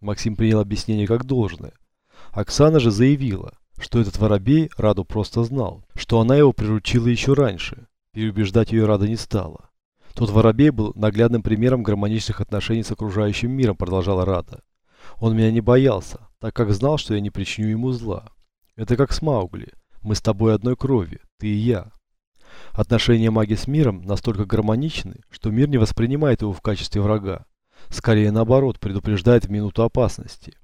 Максим принял объяснение как должное. Оксана же заявила, что этот воробей Раду просто знал, что она его приручила еще раньше. Переубеждать ее Рада не стала. Тот воробей был наглядным примером гармоничных отношений с окружающим миром, продолжала Рада. Он меня не боялся, так как знал, что я не причиню ему зла. Это как с Маугли. Мы с тобой одной крови, ты и я. Отношения маги с миром настолько гармоничны, что мир не воспринимает его в качестве врага. Скорее наоборот, предупреждает в минуту опасности.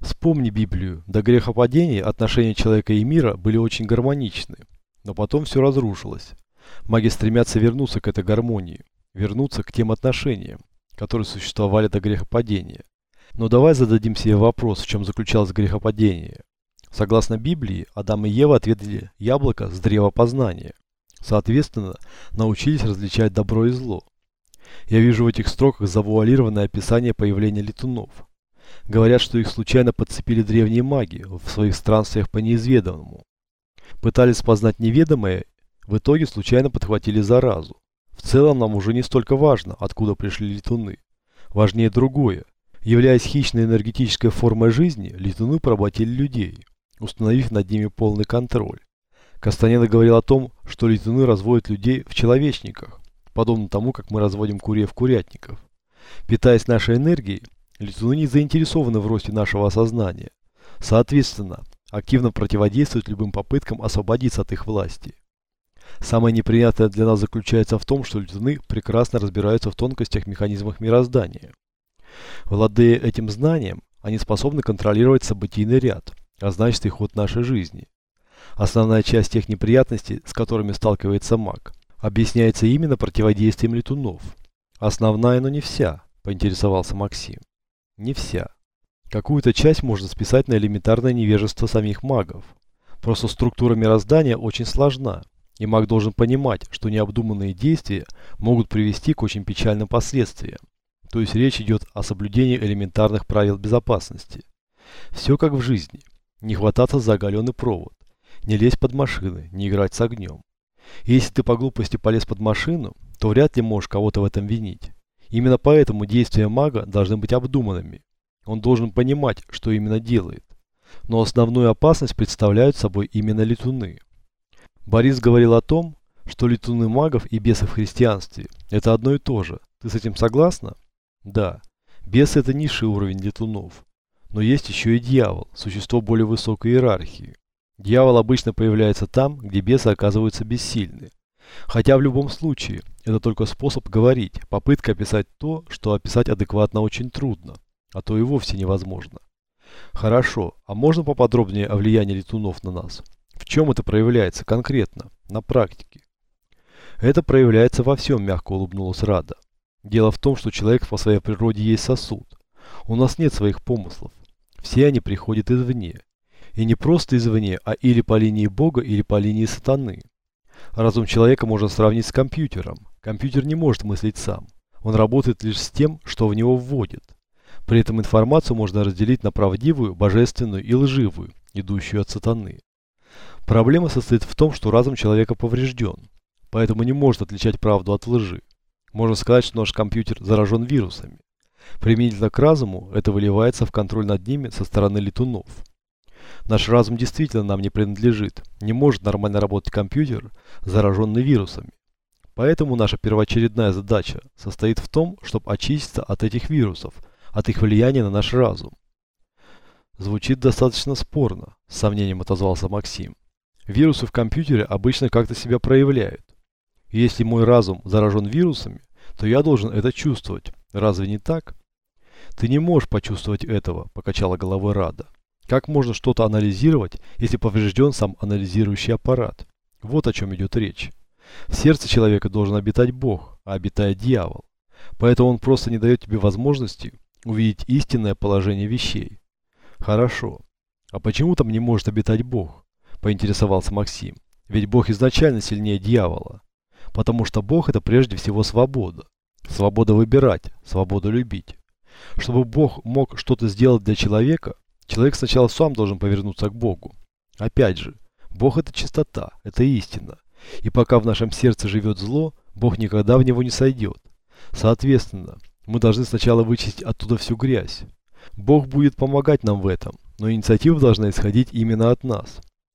Вспомни Библию. До грехопадения отношения человека и мира были очень гармоничны. Но потом все разрушилось. Маги стремятся вернуться к этой гармонии. Вернуться к тем отношениям, которые существовали до грехопадения. Но давай зададим себе вопрос, в чем заключалось грехопадение. Согласно Библии, Адам и Ева ответили яблоко с древа познания. Соответственно, научились различать добро и зло. Я вижу в этих строках завуалированное описание появления летунов. Говорят, что их случайно подцепили древние маги в своих странствиях по неизведанному. Пытались познать неведомое, в итоге случайно подхватили заразу. В целом нам уже не столько важно, откуда пришли летуны. Важнее другое. Являясь хищной энергетической формой жизни, летуны поработили людей, установив над ними полный контроль. Кастанеда говорил о том, что летуны разводят людей в человечниках, подобно тому, как мы разводим курей в курятников. Питаясь нашей энергией, летуны не заинтересованы в росте нашего осознания. Соответственно, активно противодействуют любым попыткам освободиться от их власти. Самое неприятное для нас заключается в том, что летуны прекрасно разбираются в тонкостях механизмов мироздания. Владея этим знанием, они способны контролировать событийный ряд, а значит и ход нашей жизни. Основная часть тех неприятностей, с которыми сталкивается маг, объясняется именно противодействием летунов. Основная, но не вся, поинтересовался Максим. Не вся. Какую-то часть можно списать на элементарное невежество самих магов. Просто структура мироздания очень сложна, и маг должен понимать, что необдуманные действия могут привести к очень печальным последствиям. То есть речь идет о соблюдении элементарных правил безопасности. Все как в жизни. Не хвататься за оголенный провод. Не лезть под машины, не играть с огнем. И если ты по глупости полез под машину, то вряд ли можешь кого-то в этом винить. Именно поэтому действия мага должны быть обдуманными. Он должен понимать, что именно делает. Но основную опасность представляют собой именно летуны. Борис говорил о том, что летуны магов и бесы в христианстве – это одно и то же. Ты с этим согласна? Да. Бесы – это низший уровень летунов. Но есть еще и дьявол, существо более высокой иерархии. Дьявол обычно появляется там, где бесы оказываются бессильны. Хотя в любом случае, это только способ говорить, попытка описать то, что описать адекватно очень трудно, а то и вовсе невозможно. Хорошо, а можно поподробнее о влиянии летунов на нас? В чем это проявляется конкретно, на практике? Это проявляется во всем, мягко улыбнулась Рада. Дело в том, что человек по своей природе есть сосуд. У нас нет своих помыслов. Все они приходят извне. И не просто извне, а или по линии Бога, или по линии сатаны. Разум человека можно сравнить с компьютером. Компьютер не может мыслить сам. Он работает лишь с тем, что в него вводит. При этом информацию можно разделить на правдивую, божественную и лживую, идущую от сатаны. Проблема состоит в том, что разум человека поврежден, поэтому не может отличать правду от лжи. Можно сказать, что наш компьютер заражен вирусами. Применительно к разуму это выливается в контроль над ними со стороны летунов. Наш разум действительно нам не принадлежит. Не может нормально работать компьютер, зараженный вирусами. Поэтому наша первоочередная задача состоит в том, чтобы очиститься от этих вирусов, от их влияния на наш разум. Звучит достаточно спорно, с сомнением отозвался Максим. Вирусы в компьютере обычно как-то себя проявляют. И если мой разум заражен вирусами, то я должен это чувствовать. Разве не так? Ты не можешь почувствовать этого, покачала головой Рада. Как можно что-то анализировать, если поврежден сам анализирующий аппарат? Вот о чем идет речь. В сердце человека должен обитать Бог, а обитает дьявол. Поэтому он просто не дает тебе возможности увидеть истинное положение вещей. Хорошо. А почему там не может обитать Бог? Поинтересовался Максим. Ведь Бог изначально сильнее дьявола. Потому что Бог это прежде всего свобода. Свобода выбирать, свобода любить. Чтобы Бог мог что-то сделать для человека, Человек сначала сам должен повернуться к Богу. Опять же, Бог это чистота, это истина. И пока в нашем сердце живет зло, Бог никогда в него не сойдет. Соответственно, мы должны сначала вычистить оттуда всю грязь. Бог будет помогать нам в этом, но инициатива должна исходить именно от нас.